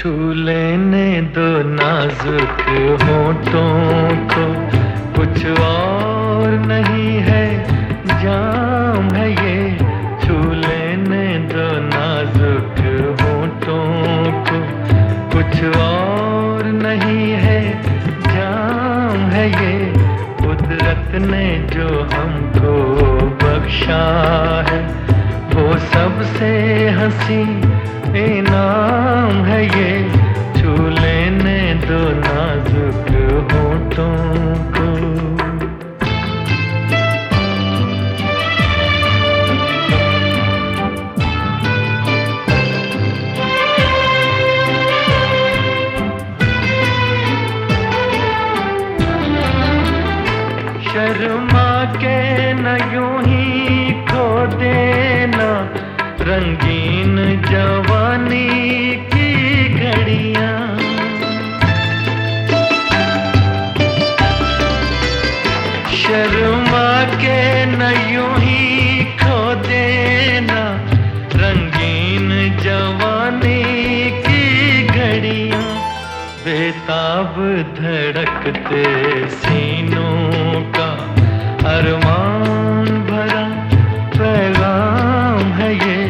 छू लेने दो नाजुक होठों को। कुछ और नहीं है, जाम है ये। छू लेने दो नाजुक होठों को। कुछ और नहीं है, जाम है ये। कुदरत ने जो हमको बख्शा है, वो सबसे हँसी, इनाम है शर्मा के न यूँ ही खो देना। रंगीन जवानी की घड़ियाँ। शर्मा के न ही खो देना। रंगीन जवानी की घड़ियाँ। बेताब धड़कते सीनों अरमान भरा पैगाम है ये,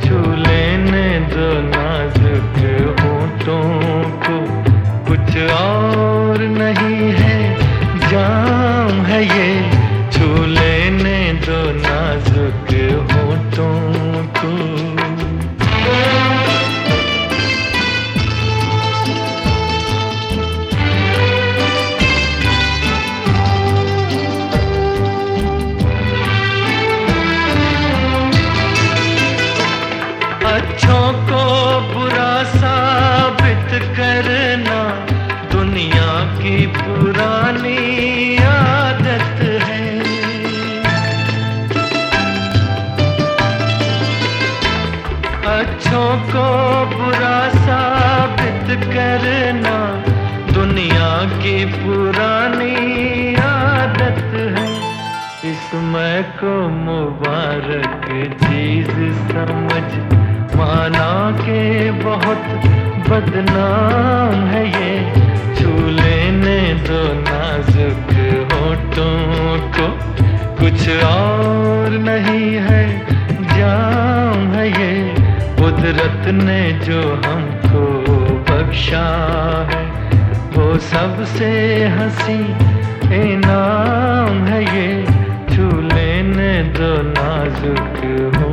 छू लेने दो नाजुक होठों को। कुछ और नहीं है, जाम है ये, छू लेने दो नाजुक होठों को। को बुरा साबित करना। दुनिया की पुरानी आदत है। इसमें को मुबारक चीज़ समझ। माना के बहुत बदनाम है ये। छू लेने दो नाजुक होठों को। कुछ और ने जो हमको बख्शा है, वो सबसे हँसी इनाम है ये। झूले ने दो नाजुक हो